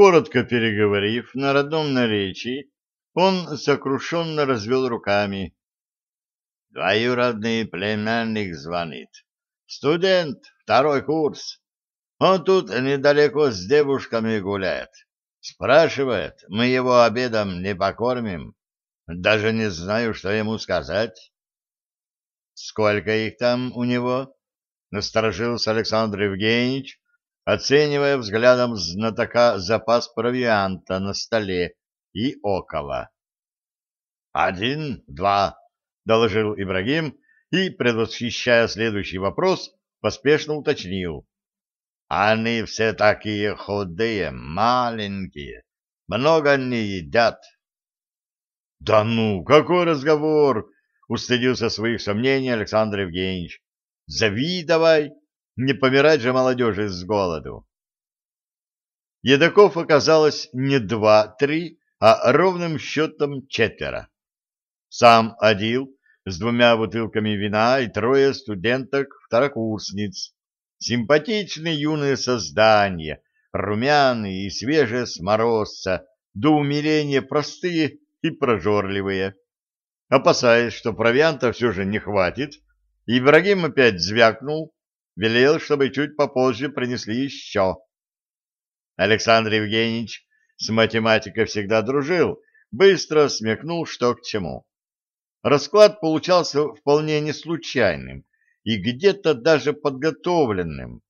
Коротко переговорив на родном наречии, он сокрушенно развел руками. Двоюродный племянник звонит. Студент, второй курс. Он тут недалеко с девушками гуляет. Спрашивает, мы его обедом не покормим. Даже не знаю, что ему сказать. Сколько их там у него? Насторожился Александр Евгеньевич, оценивая взглядом знатока запас провианта на столе и около. «Один, два», — доложил Ибрагим и, предвосхищая следующий вопрос, поспешно уточнил. «Они все такие худые, маленькие, много не едят». «Да ну, какой разговор!» — устыдился своих сомнений Александр Евгеньевич. «Завидовай, не помирать же молодежи с голоду». Едаков оказалось не два-три, а ровным счетом четверо. Сам Адил с двумя бутылками вина и трое студенток-второкурсниц. Симпатичные юные создания, румяные и свежие с морозца, до умиления простые и прожорливые. Опасаясь, что провианта все же не хватит, Ибрагим опять звякнул, велел, чтобы чуть попозже принесли еще. Александр Евгеньевич с математикой всегда дружил, быстро смекнул, что к чему. Расклад получался вполне не случайным и где-то даже подготовленным.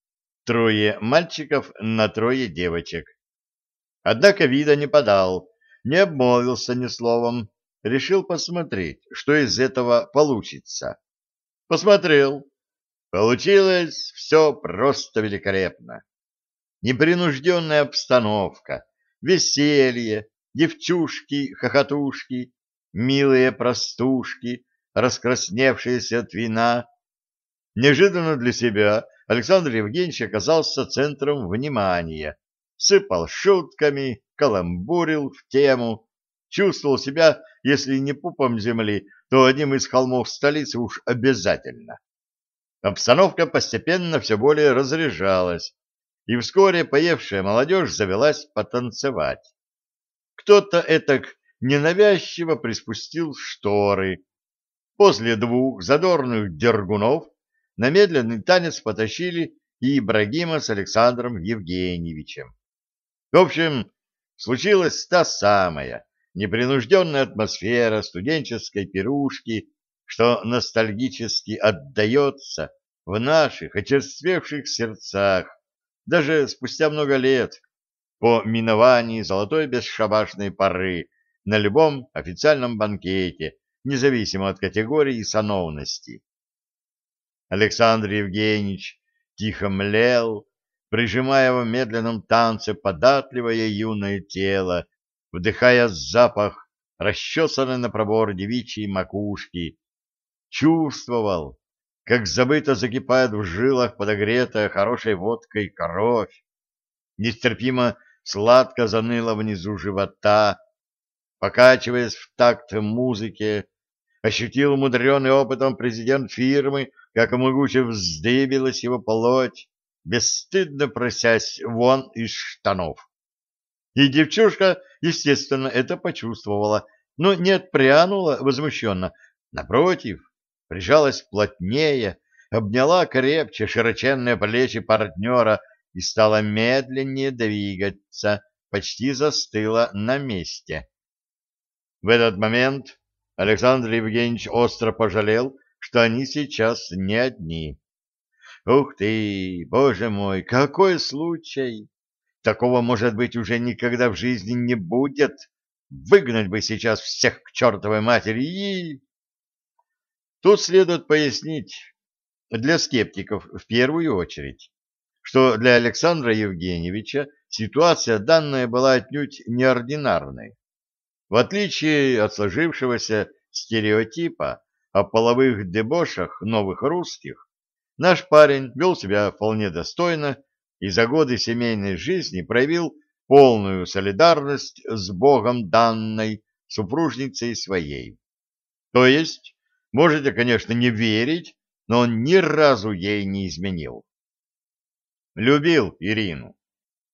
Трое мальчиков на трое девочек. Однако вида не подал, не обмолвился ни словом, решил посмотреть, что из этого получится. Посмотрел. Получилось все просто великолепно. Непринужденная обстановка, веселье, девчушки, хохотушки, милые простушки, раскрасневшиеся от вина. Неожиданно для себя Александр Евгеньевич оказался центром внимания, сыпал шутками, каламбурил в тему, чувствовал себя, если не пупом земли, то одним из холмов столицы уж обязательно. Обстановка постепенно все более разряжалась, и вскоре поевшая молодежь завелась потанцевать. Кто-то этак ненавязчиво приспустил шторы. После двух задорных дергунов на медленный танец потащили и Ибрагима с Александром Евгеньевичем. В общем, случилась та самая непринужденная атмосфера студенческой пирушки, что ностальгически отдается в наших очерствевших сердцах даже спустя много лет по миновании золотой бесшабашной поры на любом официальном банкете, независимо от категории и сановности. Александр Евгеньевич тихо млел, прижимая в медленном танце податливое юное тело, вдыхая запах расчесанной на пробор девичьей макушки, чувствовал, как забыто закипает в жилах подогретая хорошей водкой кровь, нестерпимо сладко заныло внизу живота, покачиваясь в такт музыке, ощутил мудренный опытом президент фирмы, как могуче вздыбилась его плоть, бесстыдно просясь вон из штанов. И девчушка, естественно, это почувствовала, но не отпрянула возмущенно, напротив, прижалась плотнее, обняла крепче широченные плечи партнера и стала медленнее двигаться, почти застыла на месте. В этот момент Александр Евгеньевич остро пожалел, что они сейчас не одни. Ух ты, боже мой, какой случай! Такого, может быть, уже никогда в жизни не будет. Выгнать бы сейчас всех к чертовой матери и... Тут следует пояснить, для скептиков в первую очередь, что для Александра Евгеньевича ситуация данная была отнюдь неординарной. В отличие от сложившегося стереотипа о половых дебошах новых русских, наш парень вел себя вполне достойно и за годы семейной жизни проявил полную солидарность с Богом данной супружницей своей. То есть, можете, конечно, не верить, но он ни разу ей не изменил. Любил Ирину,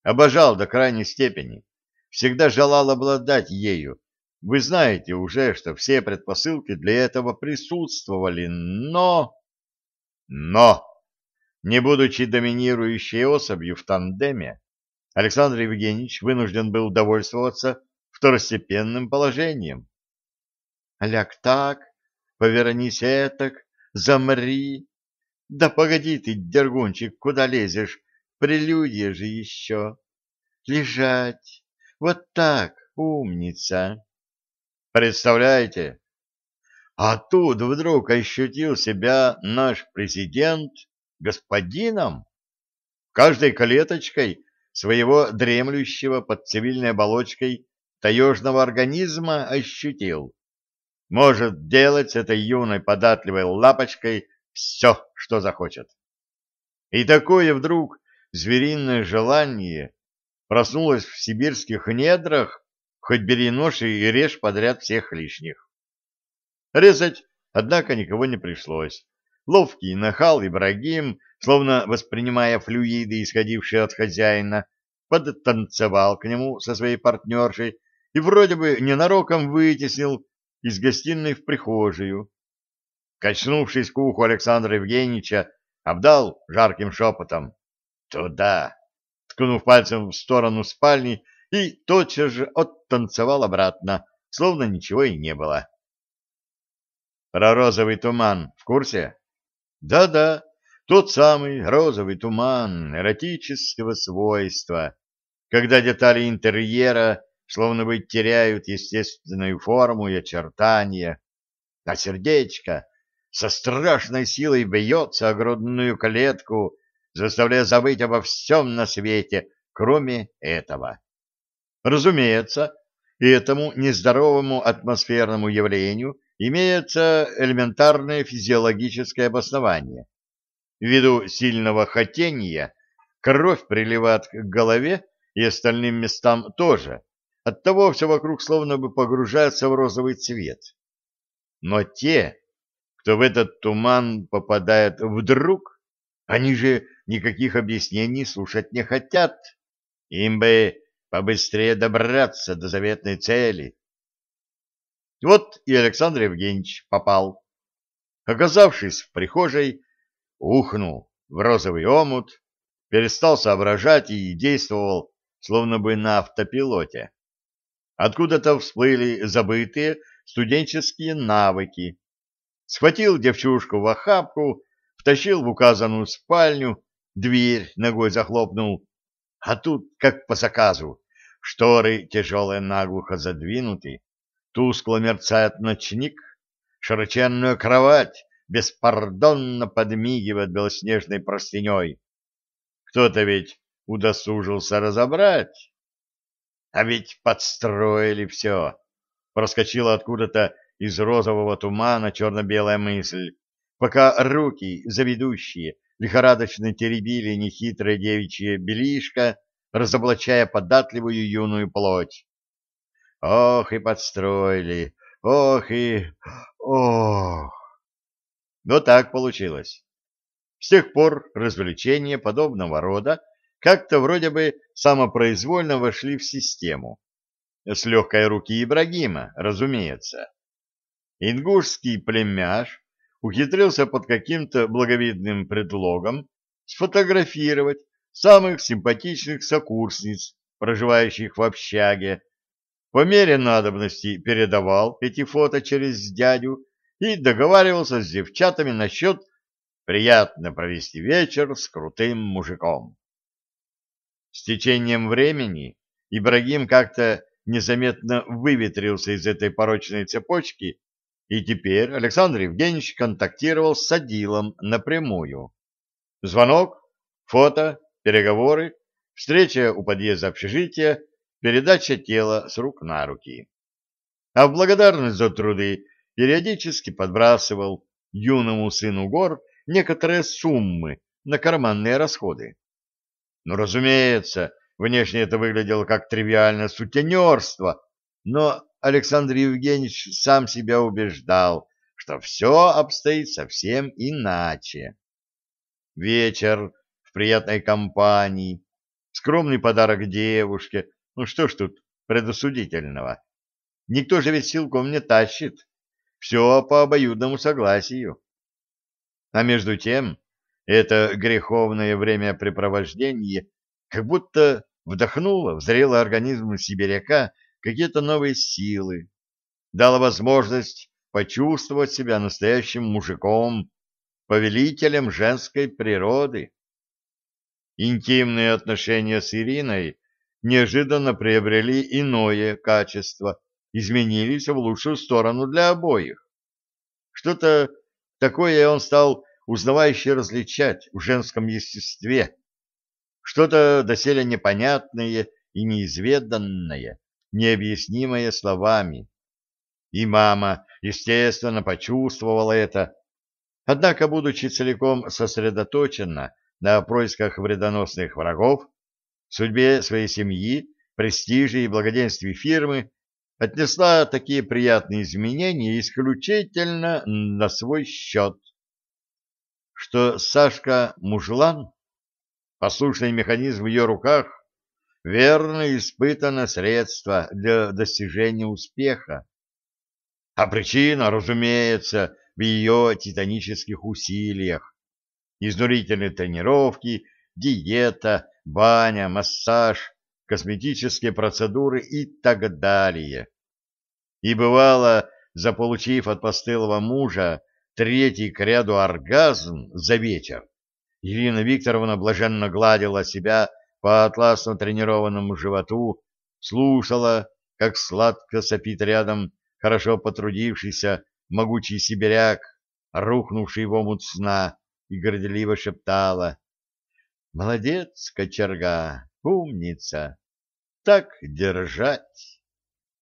Обожал до крайней степени. Всегда желал обладать ею. Вы знаете уже, что все предпосылки для этого присутствовали, но... Но! Не будучи доминирующей особью в тандеме, Александр Евгеньевич вынужден был довольствоваться второстепенным положением. Ляг так, повернись этак, замри. Да погоди ты, дергунчик, куда лезешь? Прелюдия же еще. Лежать. Вот так, умница. Представляете? А тут вдруг ощутил себя наш президент господином. Каждой клеточкой своего дремлющего под цивильной оболочкой таежного организма ощутил. Может делать с этой юной податливой лапочкой все, что захочет. И такое вдруг звериное желание проснулось в сибирских недрах, хоть бери нож и режь подряд всех лишних. Резать, однако, никого не пришлось. Ловкий нахал Ибрагим, словно воспринимая флюиды, исходившие от хозяина, подтанцевал к нему со своей партнершей и вроде бы ненароком вытеснил из гостиной в прихожую. Качнувшись к уху Александра Евгеньевича, обдал жарким шепотом «Туда!», ткнув пальцем в сторону спальни и тотчас же оттанцевал обратно, словно ничего и не было. Про розовый туман в курсе? Да-да, тот самый розовый туман эротического свойства, когда детали интерьера словно бы теряют естественную форму и очертания, а сердечко со страшной силой бьется о грудную клетку, заставляя забыть обо всем на свете, кроме этого. Разумеется, и этому нездоровому атмосферному явлению имеется элементарное физиологическое обоснование. Ввиду сильного хотения кровь приливает к голове и остальным местам тоже, Оттого все вокруг словно бы погружается в розовый цвет. Но те, кто в этот туман попадает вдруг, они же никаких объяснений слушать не хотят. Им бы побыстрее добраться до заветной цели. Вот и Александр Евгеньевич попал. Оказавшись в прихожей, ухнул в розовый омут, перестал соображать и действовал, словно бы на автопилоте. Откуда-то всплыли забытые студенческие навыки. Схватил девчушку в охапку, втащил в указанную спальню, дверь ногой захлопнул. А тут, как по заказу, шторы тяжелые наглухо задвинуты, тускло мерцает ночник, широченную кровать беспардонно подмигивает белоснежной простыней. Кто-то ведь удосужился разобрать. А ведь подстроили все. Проскочила откуда-то из розового тумана черно-белая мысль, пока руки, заведущие, лихорадочно теребили нехитрое девичье белишко, разоблачая податливую юную плоть. Ох и подстроили, ох и... ох! Но так получилось. С тех пор развлечения подобного рода как-то вроде бы самопроизвольно вошли в систему. С легкой руки Ибрагима, разумеется. Ингушский племяш ухитрился под каким-то благовидным предлогом сфотографировать самых симпатичных сокурсниц, проживающих в общаге, по мере надобности передавал эти фото через дядю и договаривался с девчатами насчет приятно провести вечер с крутым мужиком. С течением времени Ибрагим как-то незаметно выветрился из этой порочной цепочки, и теперь Александр Евгеньевич контактировал с Садилом напрямую. Звонок, фото, переговоры, встреча у подъезда общежития, передача тела с рук на руки. А в благодарность за труды периодически подбрасывал юному сыну гор некоторые суммы на карманные расходы. Ну, разумеется, внешне это выглядело как тривиальное сутенерство, но Александр Евгеньевич сам себя убеждал, что все обстоит совсем иначе. Вечер в приятной компании, скромный подарок девушке. Ну что ж тут предосудительного? Никто же ведь силком не тащит. Все по обоюдному согласию. А между тем, это греховное времяпрепровождение как будто вдохнуло в зрелый организм сибиряка какие-то новые силы, дало возможность почувствовать себя настоящим мужиком, повелителем женской природы. Интимные отношения с Ириной неожиданно приобрели иное качество, изменились в лучшую сторону для обоих. Что-то такое он стал узнавающе различать в женском естестве, что-то доселе непонятное и неизведанное, необъяснимое словами. И мама, естественно, почувствовала это, однако, будучи целиком сосредоточена на происках вредоносных врагов, судьбе своей семьи, престиже и благоденствии фирмы, отнесла такие приятные изменения исключительно на свой счет. Что Сашка мужлан, послушный механизм в ее руках, верно испытано средство для достижения успеха. А причина, разумеется, в ее титанических усилиях. Изнурительные тренировки, диета, баня, массаж, косметические процедуры и так далее. И бывало, заполучив от постылого мужа третий к ряду оргазм за вечер, Ирина Викторовна блаженно гладила себя по атласно тренированному животу, слушала, как сладко сопит рядом хорошо потрудившийся могучий сибиряк, рухнувший в омут сна, и горделиво шептала. «Молодец, кочерга, умница! Так держать!»